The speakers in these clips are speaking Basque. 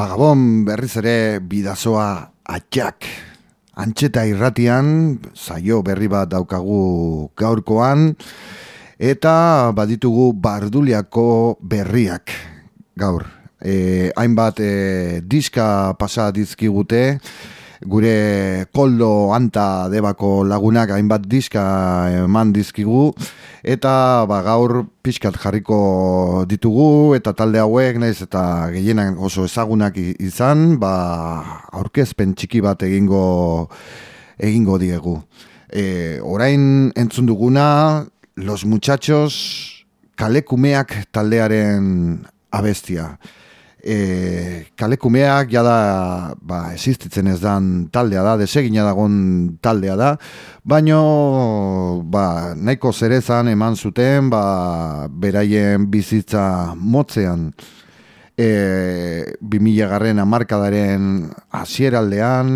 Bagabon berriz ere bidazoa atxak. Antxeta irratian, zaio berri bat daukagu gaurkoan, eta baditugu barduliako berriak gaur. E, hainbat e, diska pasa dizkigute, gure koldo anta debako lagunak hainbat diska eman dizkigu. Eta ba, gaur pixkat jarriko ditugu eta talde hauek naiz eta gehienak oso ezagunak izan ba, aurkezpen txiki bat egingo egingo diegu. E, orain entzun duguna los muchachos kalekumeak taldearen abestia e, kalekumeak jada ba, existitzen ez dan taldea da, desegina dagon taldea da, baino ba, nahiko zerezan eman zuten ba, beraien bizitza motzean. E, 2000 garren amarkadaren azieraldean,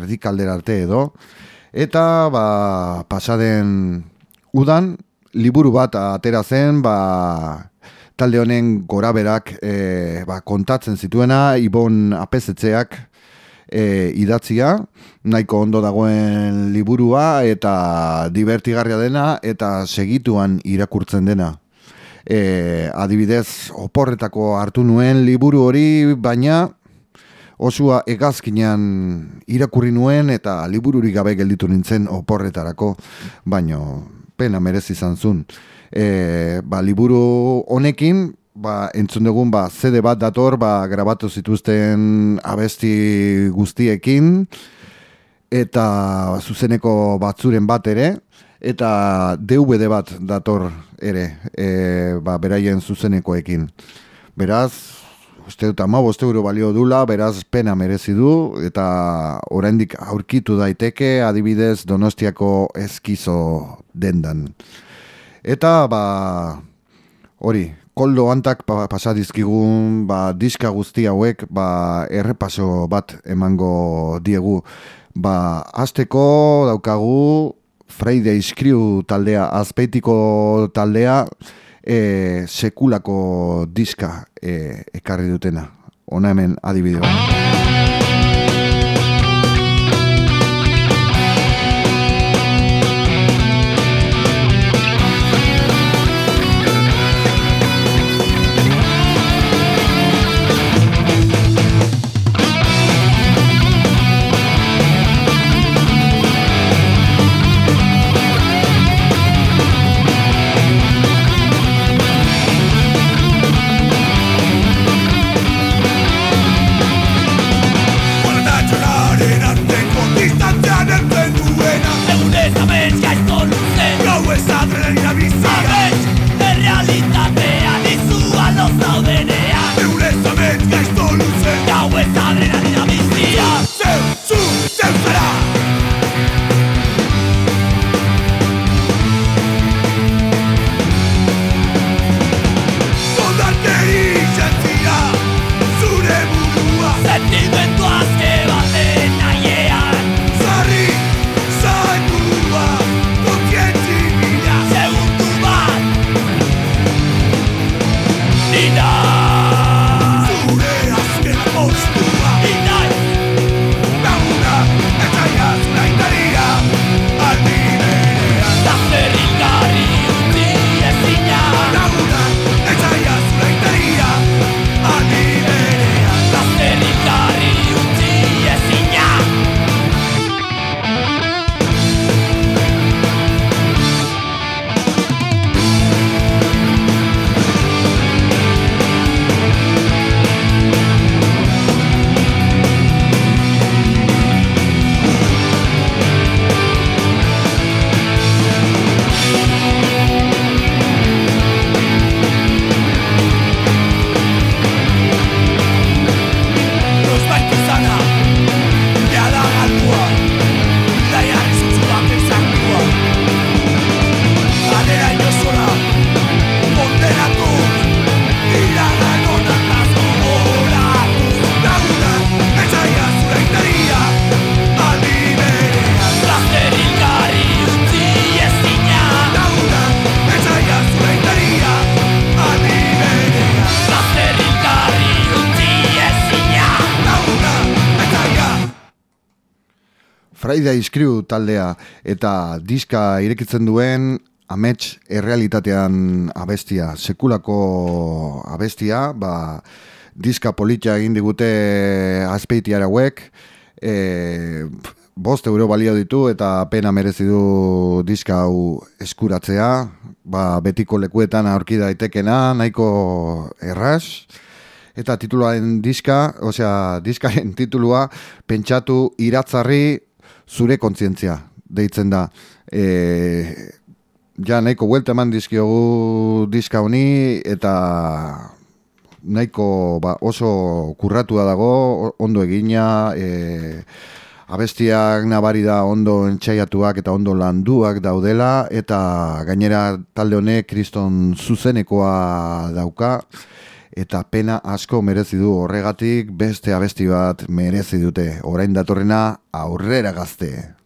erdikaldera arte edo, eta ba, pasaden udan, liburu bat atera zen, ba, talde honen gora berak e, ba, kontatzen zituena, Ibon apezetzeak e, idatzia, nahiko ondo dagoen liburua eta divertigarria dena eta segituan irakurtzen dena. E, adibidez, oporretako hartu nuen liburu hori, baina osua egazkinean irakurri nuen eta libururik gabe gelditu nintzen oporretarako, baino pena merezi izan zuen e, ba, liburu honekin ba, entzun dugun ba, zede bat dator ba, grabatu zituzten abesti guztiekin eta zuzeneko batzuren bat ere eta DVD bat dator ere e, ba, beraien zuzenekoekin beraz uste dut ama boste euro balio dula, beraz pena merezi du, eta oraindik aurkitu daiteke adibidez donostiako eskizo dendan. Eta, ba, hori, koldo antak pa, pasadizkigun, ba, diska guzti hauek, ba, errepaso bat emango diegu. Ba, azteko daukagu, Friday Screw taldea, azpeitiko taldea, e, sekulako diska e, ekarri dutena. Ona hemen adibidea. Friday Screw taldea eta diska irekitzen duen amets errealitatean abestia, sekulako abestia, ba, diska politia egin digute azpeitiara hauek, e, bost euro balio ditu eta pena merezi du diska hau eskuratzea, ba, betiko lekuetan aurki daitekena, nahiko erraz, eta tituluaren diska, osea, diskaren titulua, pentsatu iratzarri zure kontzientzia, deitzen da. E, ja, nahiko buelta eman dizkiogu diska honi, eta nahiko ba, oso kurratua dago, ondo egina, e, abestiak nabari da ondo entxaiatuak eta ondo landuak daudela, eta gainera talde honek kriston zuzenekoa dauka, eta pena asko merezi du horregatik beste abesti bat merezi dute orain datorrena aurrera gazte.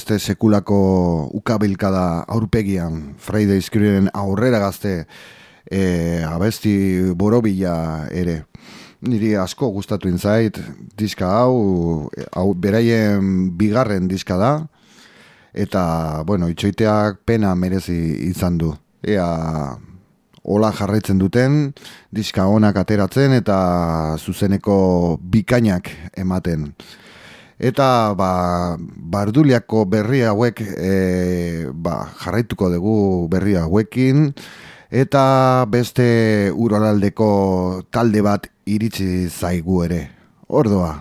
Beste sekulako ukabilkada aurpegian, Friday Screen aurrera gazte, e, abesti borobila ere. Niri asko gustatu inzait, diska hau, hau beraien bigarren diska da, eta, bueno, itxoiteak pena merezi izan du. Ea, hola jarraitzen duten, diska honak ateratzen eta zuzeneko bikainak ematen. Eta ba, barduliako berri hauek e, ba, jarraituko dugu berri hauekin, eta beste uralaldeko talde bat iritsi zaigu ere. Ordoa.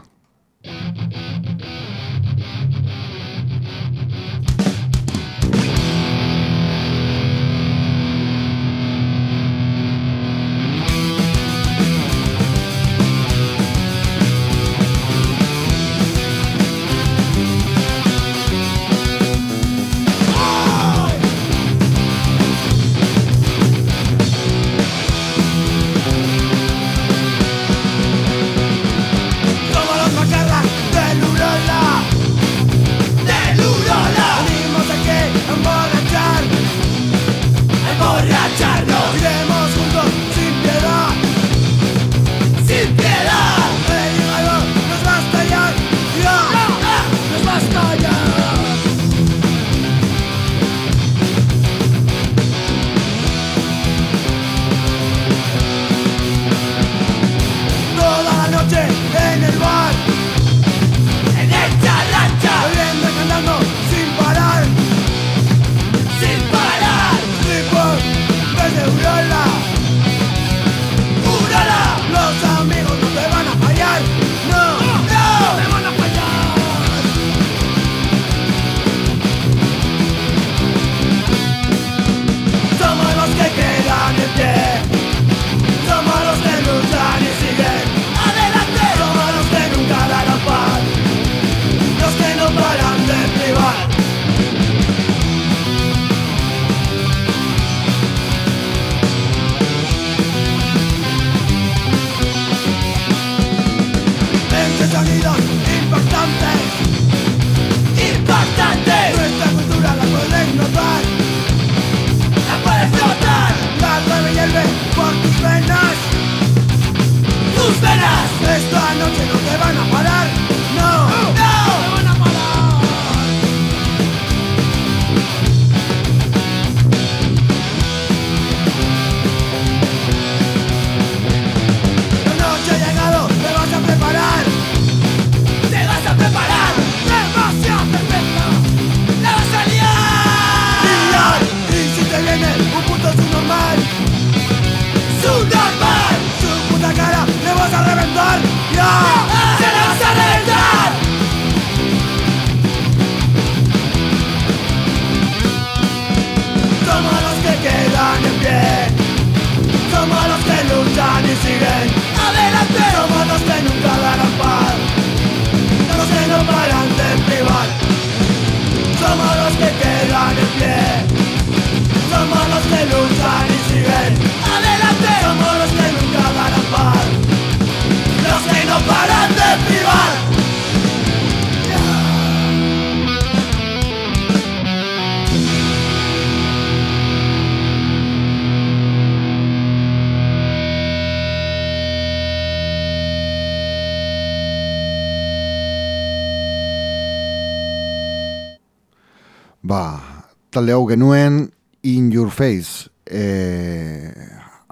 Talde hau genuen In Your Face e,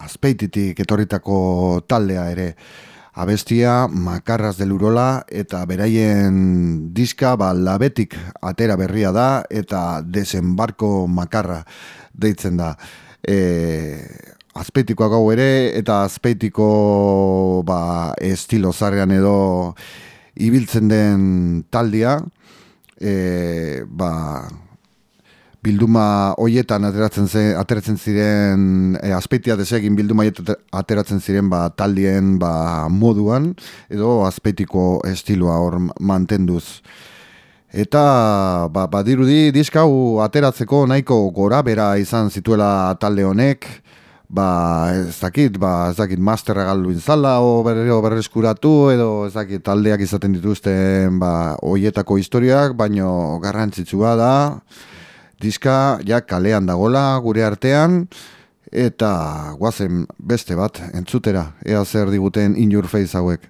azpeititik etorritako taldea ere. Abestia Makarras del Urola eta beraien diska ba, labetik atera berria da eta desembarko makarra deitzen da. E, azpeitikoak hau ere eta azpeitiko ba, estilo zarrean edo ibiltzen den taldia e, ba, bilduma hoietan ateratzen ze, ateratzen ziren e, azpeitia desegin bilduma ateratzen ziren ba, taldien ba, moduan edo azpeitiko estiloa hor mantenduz. Eta ba, badirudi diskau ateratzeko nahiko gora bera izan zituela talde honek, ba, ez dakit, ba, ez dakit, masterra galdu inzala, o berriro berreskuratu, edo ez dakit, taldeak izaten dituzten, ba, oietako historiak, baino garrantzitsua da, diska, ja, kalean dagola, gure artean, eta guazen beste bat, entzutera, ea zer diguten in your face hauek.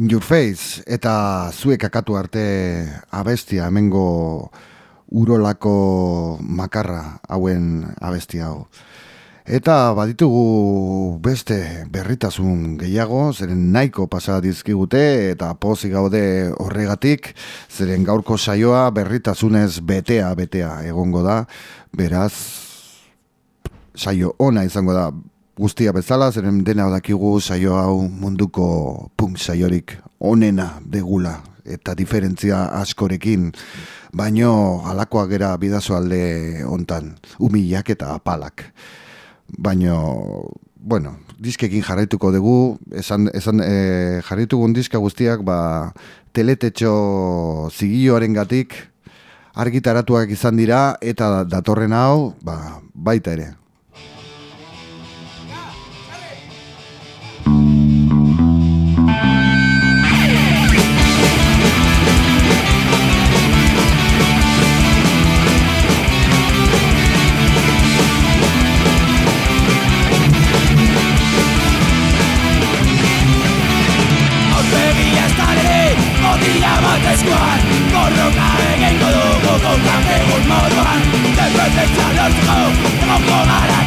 Face eta zuek akatu arte abestia hemengo urolako makarra hauen abestia hau. Eta baditugu beste berritasun gehiago, zeren nahiko pasa dizkigute eta pozi gaude horregatik, zeren gaurko saioa berritasunez betea betea egongo da, beraz saio ona izango da guztia bezala, zeren dena dakigu saio hau munduko punk saiorik onena degula eta diferentzia askorekin, baino alakoa gera bidazo alde ontan, umilak eta apalak. Baino, bueno, diskekin jarraituko dugu, esan, esan e, jarraitugun diska guztiak, ba, teletetxo zigioaren gatik, argitaratuak izan dira, eta datorren hau, ba, baita ere. Ez ez zailortuko Ego plonaren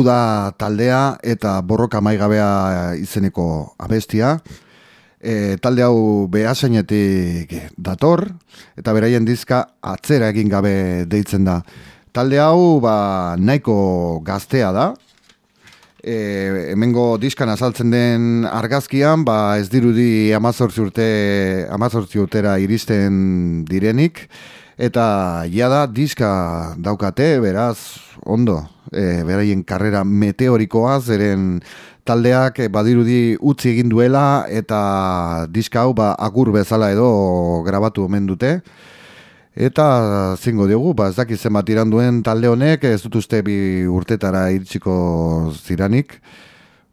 genituen erriguda taldea eta borroka maigabea izeneko abestia. E, talde hau behasainetik dator eta beraien dizka atzera egin gabe deitzen da. Talde hau ba, nahiko gaztea da. E, hemengo diskan azaltzen den argazkian ba, ez dirudi amazortzi urte amazortzi urtera iristen direnik eta jada diska daukate, beraz, ondo, e, beraien karrera meteorikoa, zeren taldeak e, badirudi utzi egin duela, eta diska hau ba, agur bezala edo grabatu omen dute. Eta zingo diogu, ba, ez dakit zenbat iran duen talde honek, ez dut uste bi urtetara iritsiko ziranik,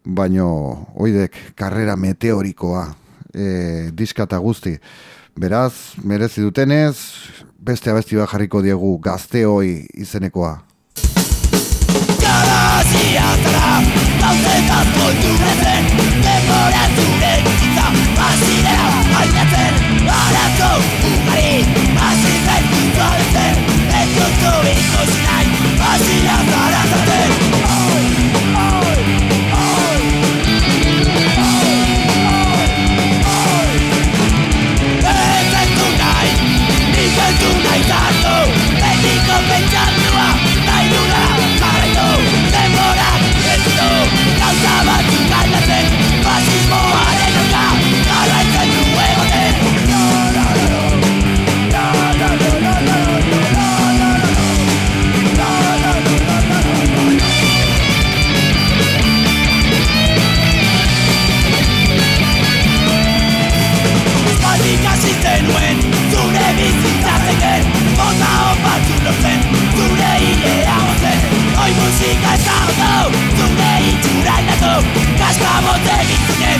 baino, oidek, karrera meteorikoa, e, diska eta guzti. Beraz, merezi dutenez, beste abesti bat jarriko diegu gazteoi izenekoa. Garaziatara, gauzetan poltu bezen, demora zure itza, azidea aldatzen, arazo Łaskawo nie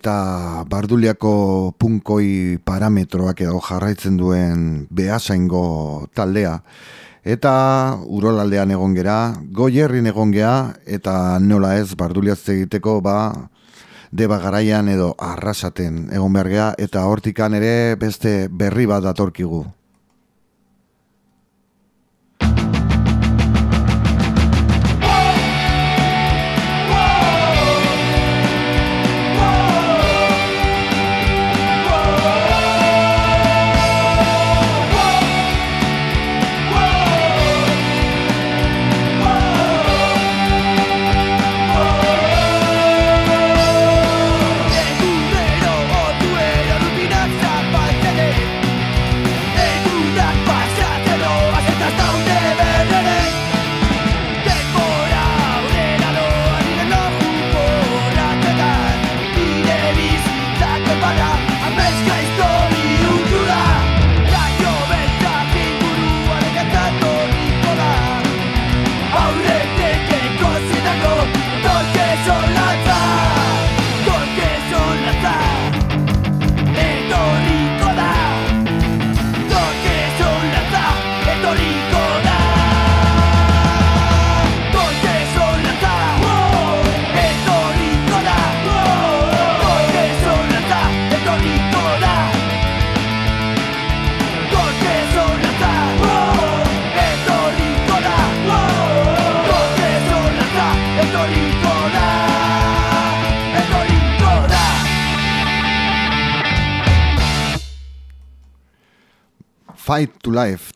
eta barduliako punkoi parametroak edo jarraitzen duen behasaingo taldea eta urolaldean egon gera, goierrin egon gea eta nola ez barduliaz egiteko ba deba garaian edo arrasaten egon bergea eta hortikan ere beste berri bat datorkigu.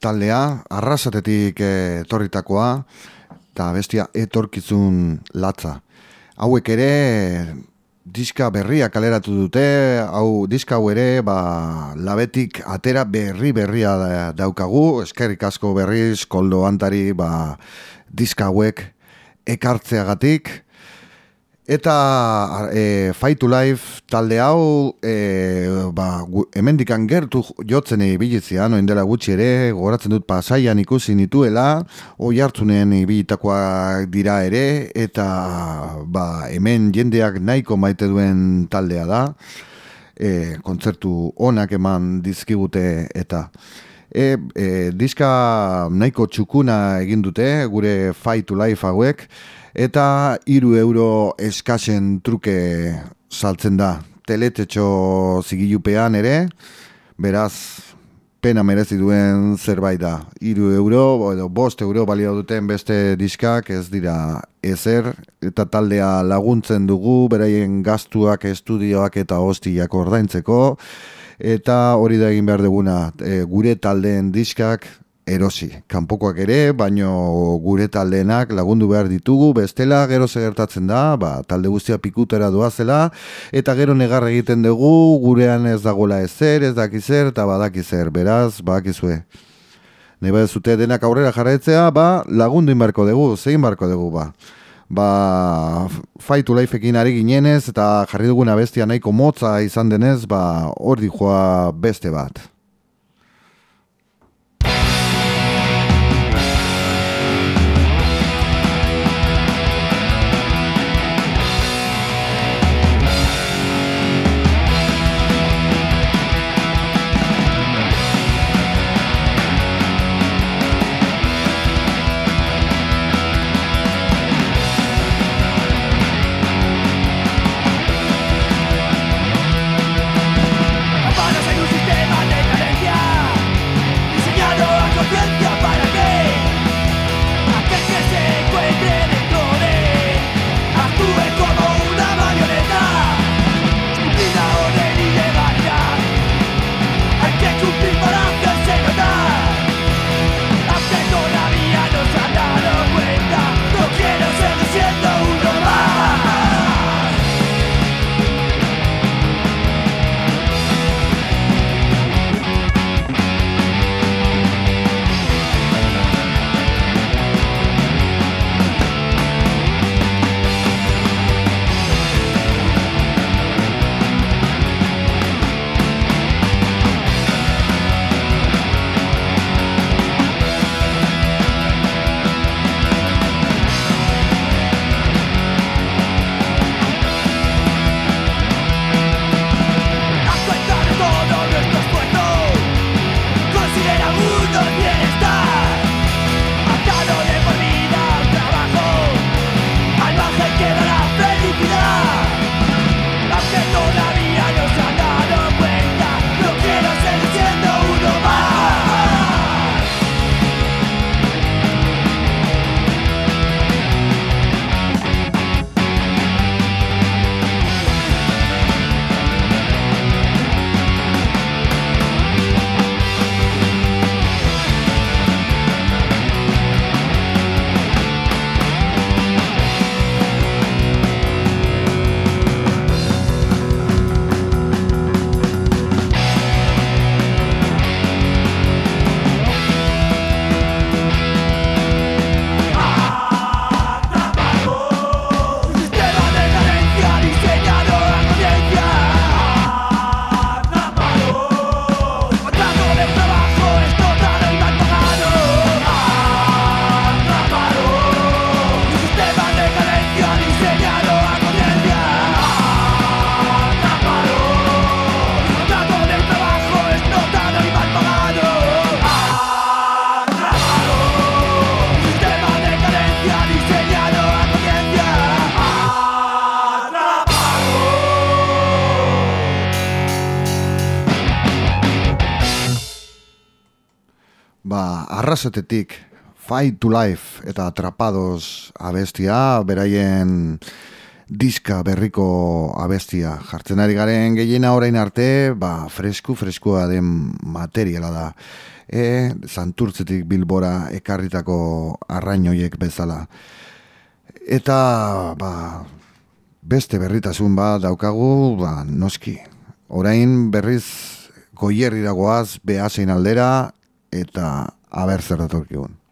Taldea, arrasatetik etorritakoa, eta bestia etorkizun latza. Hauek ere diska berria kaleratu dute, hau diska hau ere ba, labetik atera berri berria daukagu, eskerrik asko berriz, koldo antari ba, diska hauek ekartzeagatik, Eta e, Fight to Life talde hau e, ba, emendikan gertu jotzen ibilitzia, noin dela gutxi ere, goratzen dut pasaian ikusi nituela, oi hartzunen ibilitakoak dira ere, eta ba, hemen jendeak nahiko maite duen taldea da, e, kontzertu onak eman dizkigute eta... E, e, diska nahiko txukuna egin dute, gure Fight to Life hauek, eta iru euro eskasen truke saltzen da. Teletetxo zigilupean ere, beraz, pena merezi duen zerbait da. Iru euro, edo bost euro balio duten beste diskak ez dira ezer, eta taldea laguntzen dugu, beraien gastuak, estudioak eta hostiak ordaintzeko, eta hori da egin behar duguna, e, gure taldeen diskak erosi. Kanpokoak ere, baino gure taldeenak lagundu behar ditugu, bestela gero segertatzen da, ba, talde guztia pikutera doazela, eta gero negar egiten dugu, gurean ez dagoela ezer, ez dakizer, eta badakizer, beraz, bakizue. Neba ez zute denak aurrera jarraitzea, ba, lagundu inbarko dugu, zein barko dugu, ba. Ba, fight to lifeekin ari ginenez, eta jarri duguna bestia nahiko motza izan denez, ba, hor joa beste bat. Arrasetetik Fight to Life eta Atrapados abestia, beraien diska berriko abestia. Jartzen ari garen gehiena orain arte, ba, fresku, freskua den materiala da. E, santurtzetik bilbora ekarritako arrainoiek bezala. Eta, ba, beste berritasun ba daukagu, ba, noski. Orain berriz goierri dagoaz behasein aldera eta a ver Cerdo Torque 1.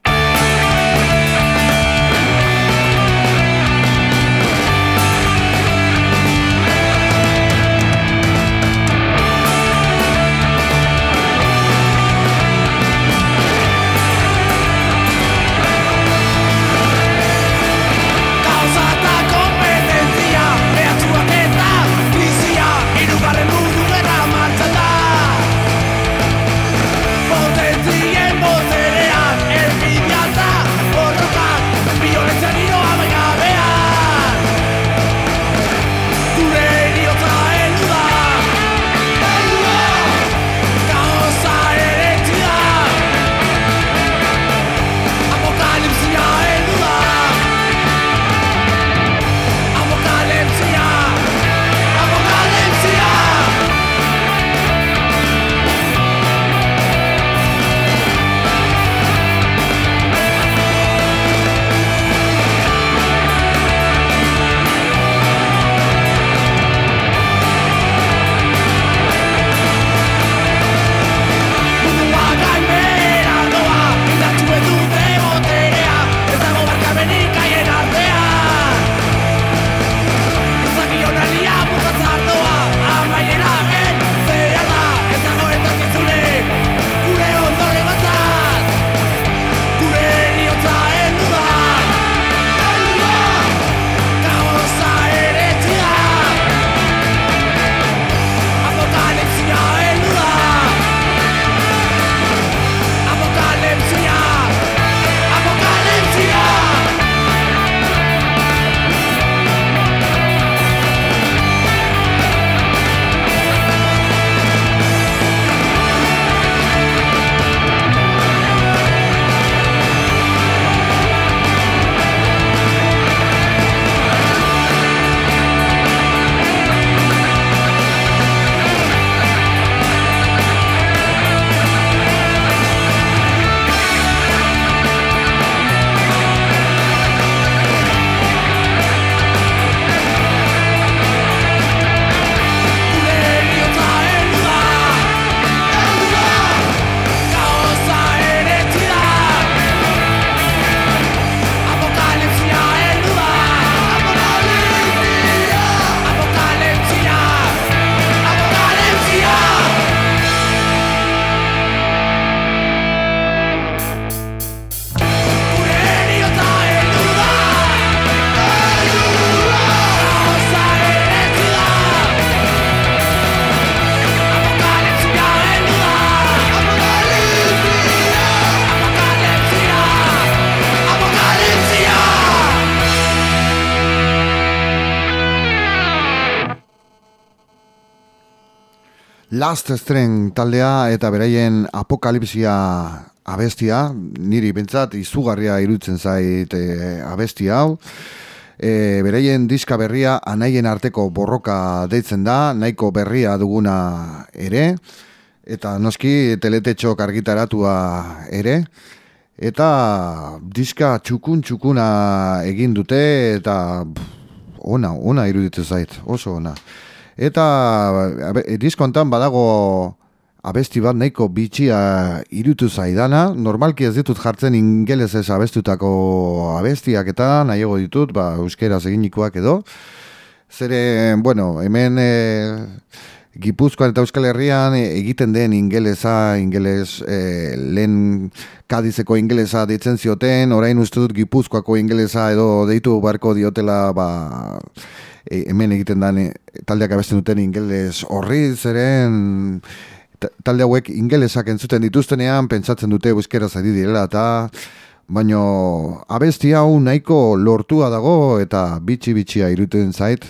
Last String taldea eta beraien apokalipsia abestia, niri bentsat izugarria irutzen zait e, abestia hau. E, beraien diska berria anaien arteko borroka deitzen da, nahiko berria duguna ere, eta noski teletetxok argitaratua ere, eta diska txukun txukuna egin dute, eta ona, ona iruditzen zait, oso ona. Eta diskontan badago abesti bat nahiko bitxia irutu zaidana. Normalki ez ditut jartzen ingelez ez abestutako abestiak eta nahiago ditut, ba, euskera eginikoak edo. Zere, bueno, hemen e, Gipuzkoan eta Euskal Herrian egiten den ingeleza, ingeles, e, lehen kadizeko ingeleza ditzen zioten, orain uste dut Gipuzkoako ingeleza edo deitu barko diotela, ba, e, hemen egiten da taldeak abesten duten ingeles horri zeren talde hauek ingelesak entzuten dituztenean pentsatzen dute euskera zari direla eta baino abesti hau nahiko lortua dago eta bitxi bitxia iruten zait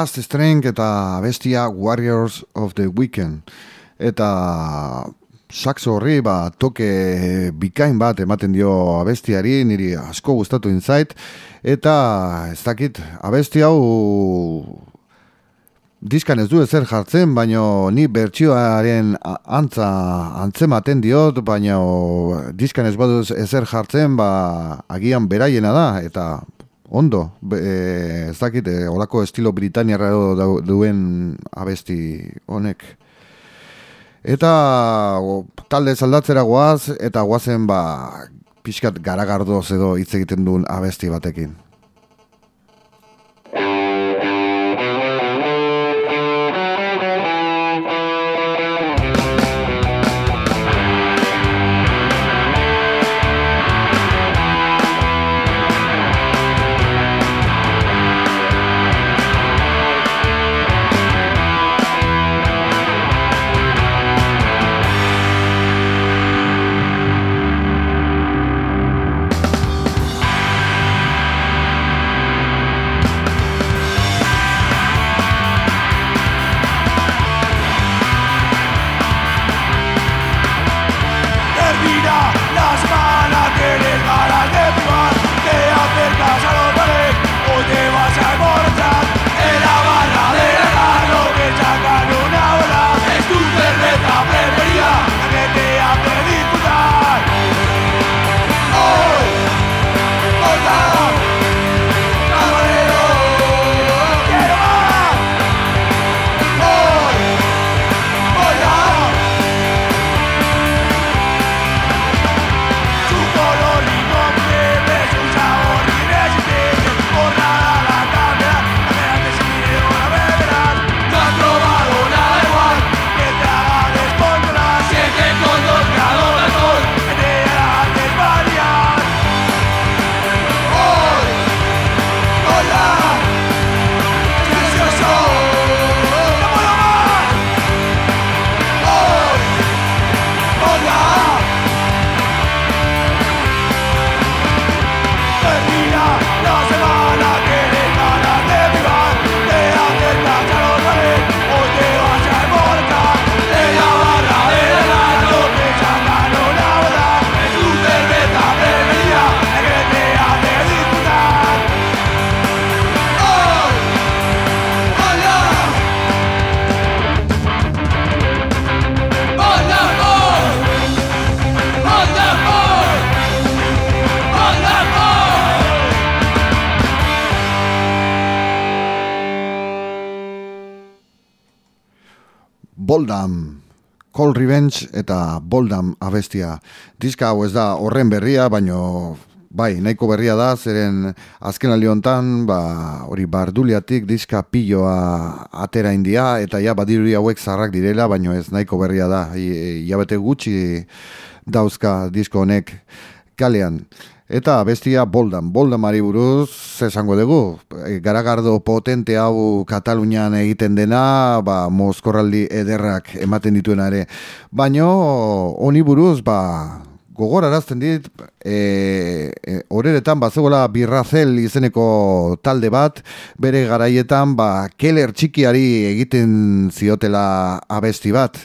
Last Strength eta bestia Warriors of the Weekend. Eta saxo horri ba, toke bikain bat ematen dio abestiari, niri asko gustatu inzait. Eta ez dakit, abesti hau diskan ez du ezer jartzen, baina ni bertsioaren antza antzematen diot, baina diskan ez baduz ezer jartzen, ba, agian beraiena da, eta ondo, e, ez dakit, e, olako estilo Britaniarra duen abesti honek. Eta talde zaldatzera guaz, eta guazen ba, pixkat garagardoz edo hitz egiten duen abesti batekin. Revenge eta Boldam abestia. Diska hau ez da horren berria, baino bai, nahiko berria da, zeren azken aliontan, ba, hori barduliatik diska pilloa atera india, eta ja badiruri hauek zarrak direla, baino ez nahiko berria da. Iabete gutxi dauzka disko honek kalean. Eta bestia boldan, boldan mari buruz, esango dugu, e, garagardo potente hau Katalunian egiten dena, ba, mozkorraldi ederrak ematen dituen ere. Baina, honi buruz, ba, gogorarazten dit, e, e, horeretan, ba, zegoela birrazel izeneko talde bat, bere garaietan, ba, keler txikiari egiten ziotela abesti bat.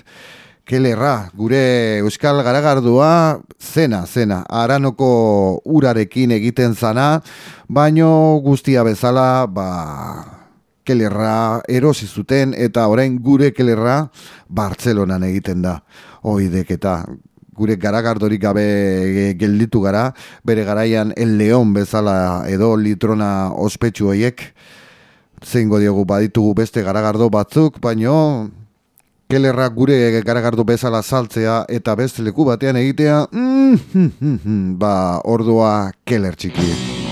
Kelerra, gure Euskal Garagardua, zena, zena, aranoko urarekin egiten zana, baino guztia bezala, ba, kelerra erosi zuten, eta orain gure kelerra Bartzelonan egiten da. Oidek eta gure garagardorik gabe gelditu gara, bere garaian el leon bezala edo litrona ospetsu hoiek, zeingo diogu baditugu beste garagardo batzuk, baino kelerrak gure garagardu bezala saltzea eta beste leku batean egitea, mm, mm, mm, ba, ordua keler txiki.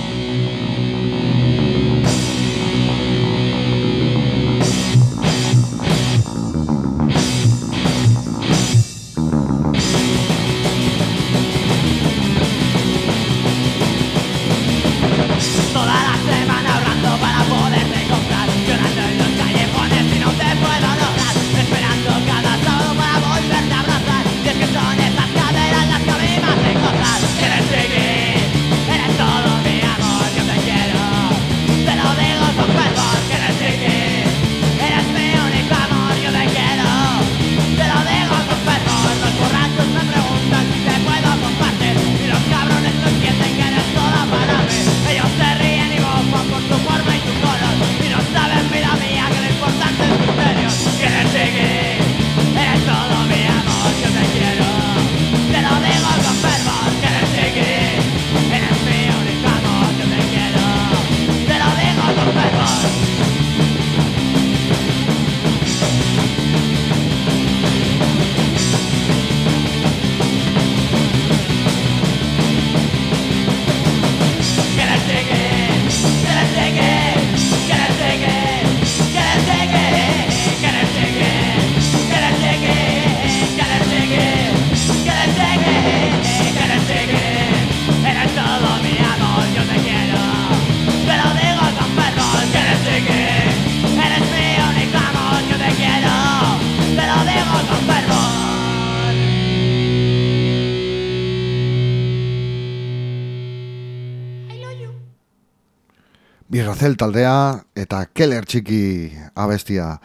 Birrazel taldea eta keller txiki abestia.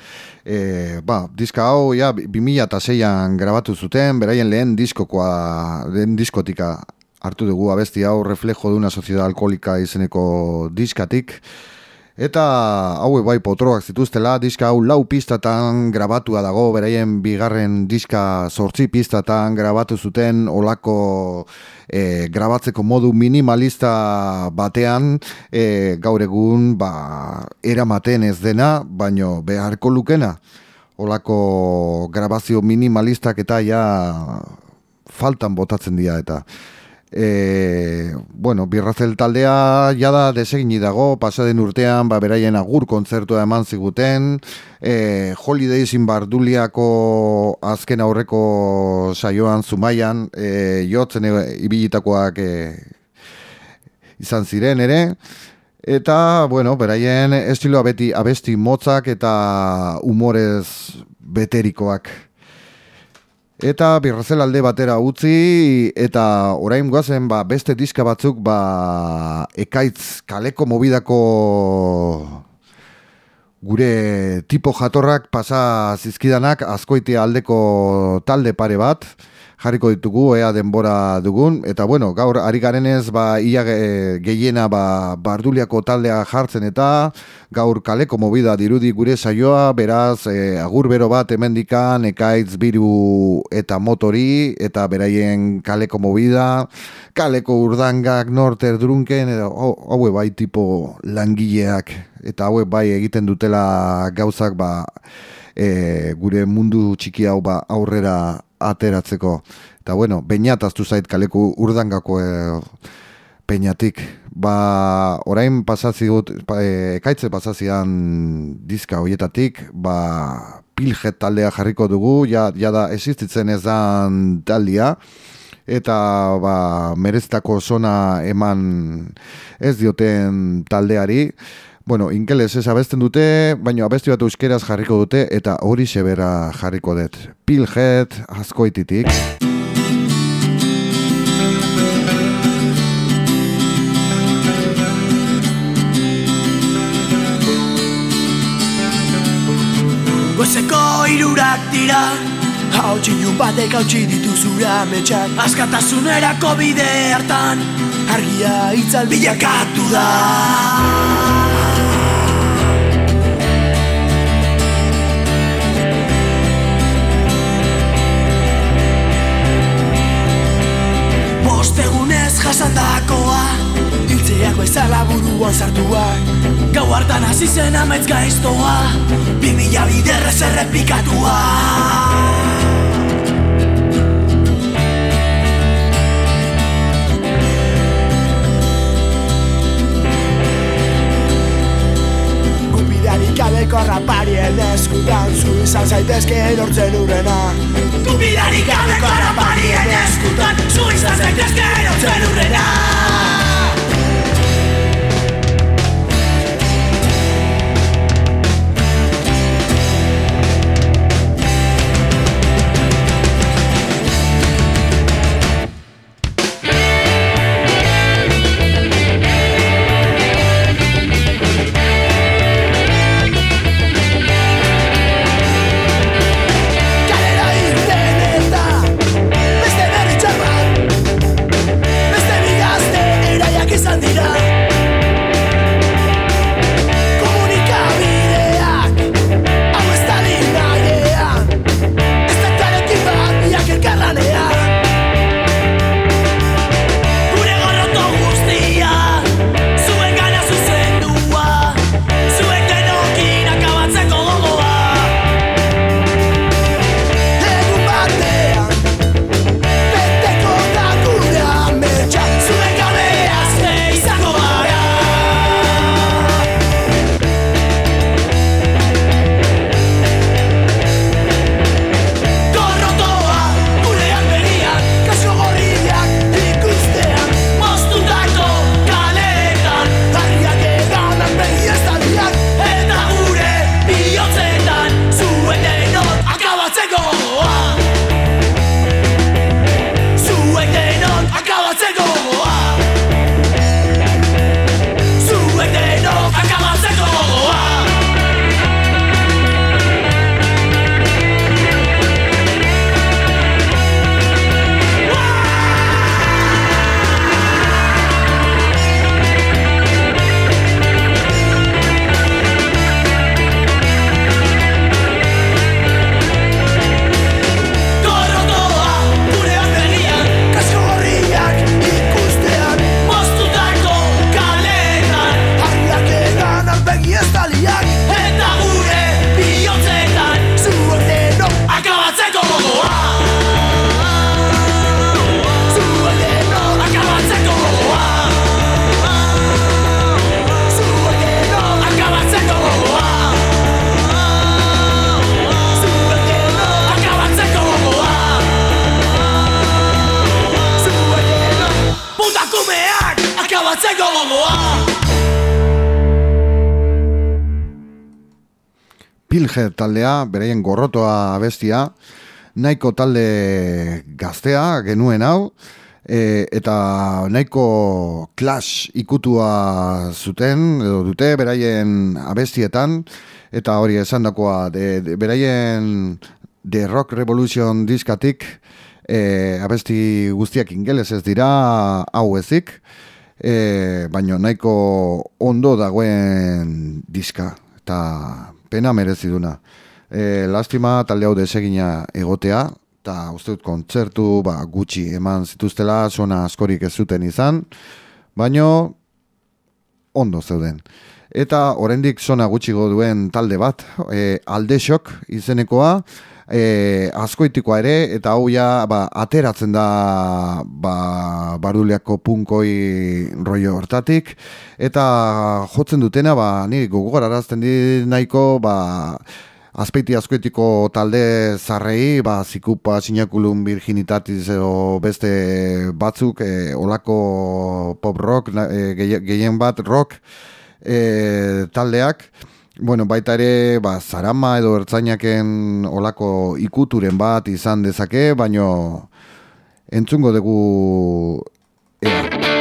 E, ba, diska hau, ja, 2006an grabatu zuten, beraien lehen diskokoa, lehen diskotika hartu dugu abestia hau, reflejo de una sociedad alkoholika izeneko diskatik. Eta hau bai potroak zituztela, diska hau lau pistatan grabatua dago, beraien bigarren diska sortzi pistatan grabatu zuten olako e, grabatzeko modu minimalista batean e, gaur egun ba, eramaten ez dena, baino beharko lukena. Olako grabazio minimalistak eta ja faltan botatzen dira eta e, bueno, birrazel taldea jada desegini dago, pasaden urtean, ba, beraien agur kontzertua eman ziguten, e, Holidays in Barduliako azken aurreko saioan zumaian, e, jotzen e, ibilitakoak e, izan ziren ere, eta, bueno, beraien estiloa beti abesti motzak eta humorez beterikoak. Eta birrazel alde batera utzi eta orain guazen ba, beste diska batzuk ba, ekaitz kaleko mobidako gure tipo jatorrak pasa zizkidanak azkoitea aldeko talde pare bat jarriko ditugu ea denbora dugun. Eta bueno, gaur ari garenez ba ia gehiena ba Barduliako taldea jartzen eta gaur kaleko movida dirudi gure saioa, beraz e, agur bero bat hemendikan ekaitz biru eta motori. Eta beraien kaleko movida, kaleko urdangak norter drunken edo haue bai tipo langileak. Eta haue bai egiten dutela gauzak ba e, gure mundu txiki hau ba aurrera ateratzeko. Eta bueno, bainat aztu zait kaleku urdangako e, peinatik. Ba, orain pasazi dut, pa, e, ekaitze pasazian diska hoietatik, ba, piljet taldea jarriko dugu, ja, ja da existitzen ez dan taldea, eta ba, mereztako zona eman ez dioten taldeari, Bueno, inkeles ez abesten dute, baina abesti bat euskeraz jarriko dute, eta hori sebera jarriko dut. Pilhead, askoititik. Goezeko irurak dira Hau txilun batek hau txiditu zura metxak Azkatasunerako bide hartan Argia itzal bilakatu da Bostegunez jasandakoa Hiltzeak bezala buruan sartuak Gau hartan hasi zen amaitz gaiztoa. Bi mila biderrez errepikatua. Gabeko raparien eskutan Zu izan zaitezke erortzen urrena Gupidarik gabeko raparien eskutan Zu izan zaitezke erortzen urrena Pilger taldea, beraien gorrotoa abestia, nahiko talde gaztea genuen hau, e, eta nahiko clash ikutua zuten, edo dute, beraien abestietan, eta hori esan dakoa, de, de, beraien The Rock Revolution diskatik, e, abesti guztiak ingeles ez dira, hau ezik, e, baina nahiko ondo dagoen diska, eta pena merezi duna. E, lastima talde hau desegina egotea, eta uste dut kontzertu ba, gutxi eman zituztela, zona askorik ez zuten izan, baino ondo zeuden. Eta oraindik zona gutxi duen talde bat, e, aldexok izenekoa, e, askoitikoa ere, eta hau ja ba, ateratzen da ba, baruleako punkoi rollo hortatik, eta jotzen dutena, ba, nire gogorarazten di nahiko, ba, azpeiti azkoetiko talde zarrei, ba, zikupa, sinakulun, virginitatiz edo beste batzuk, e, olako pop rock, e, gehien bat rock e, taldeak, bueno, baita ere, ba, zarama edo ertzainaken olako ikuturen bat izan dezake, baino entzungo dugu ea.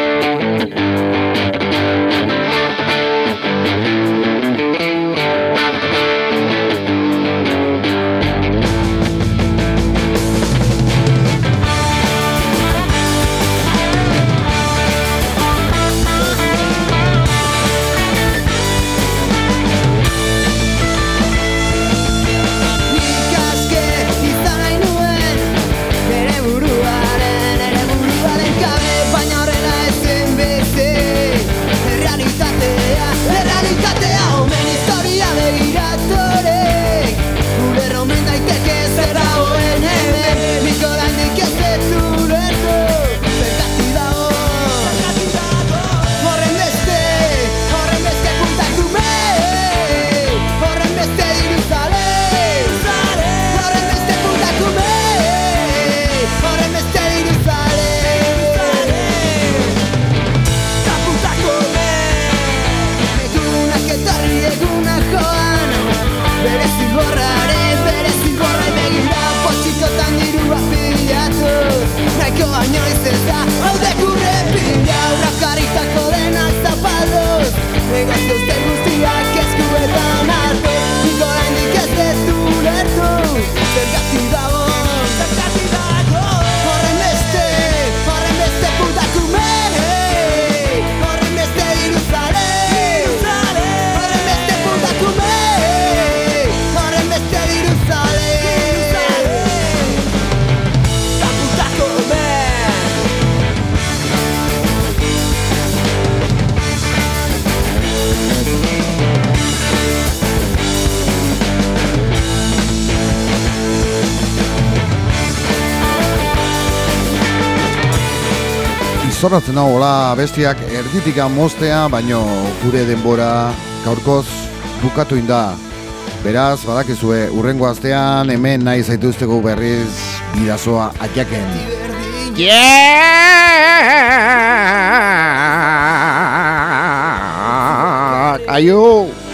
Zoratzen hau hola bestiak erditika mostea, baino gure denbora gaurkoz bukatu inda. Beraz, badakezue, urrengo astean hemen nahi zaituzteko berriz bidazoa atiaken. Yeah! Aio!